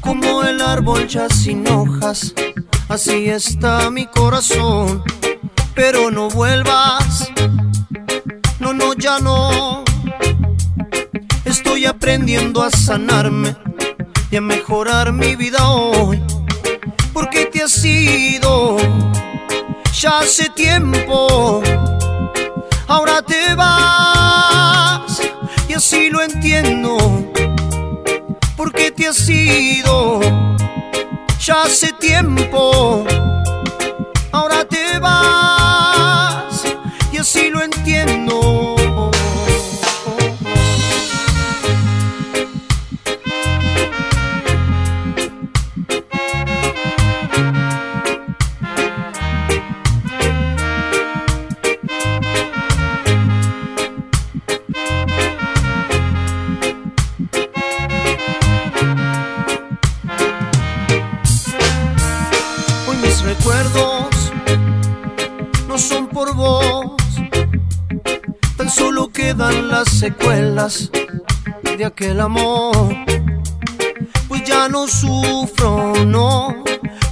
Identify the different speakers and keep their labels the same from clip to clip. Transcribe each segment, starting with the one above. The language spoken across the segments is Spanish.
Speaker 1: Como el árbol ya sin hojas, así está mi corazón. Pero no vuelvas, no, no, ya no. Estoy aprendiendo a sanarme y a mejorar mi vida hoy. Porque te has ido ya hace tiempo. Ahora te vas y así lo entiendo. Porque te has ido ya hace tiempo. Son por vos, tan solo quedan las secuelas de aquel amor. Pues ya no sufro, no,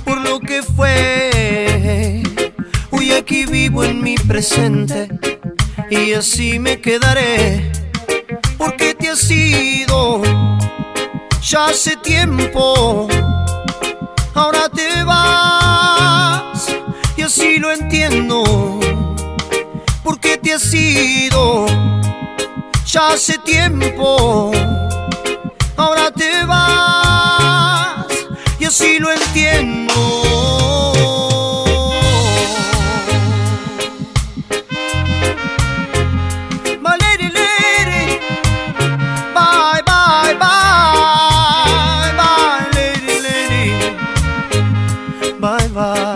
Speaker 1: por lo que fue. Hoy aquí vivo en mi presente y así me quedaré, porque te has ido ya hace tiempo ahora te vas y así lo entiendo te has ido, ya hace tiempo, ahora te vas y así lo entiendo. bye bye.